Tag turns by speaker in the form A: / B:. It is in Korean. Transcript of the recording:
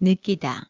A: 느끼다.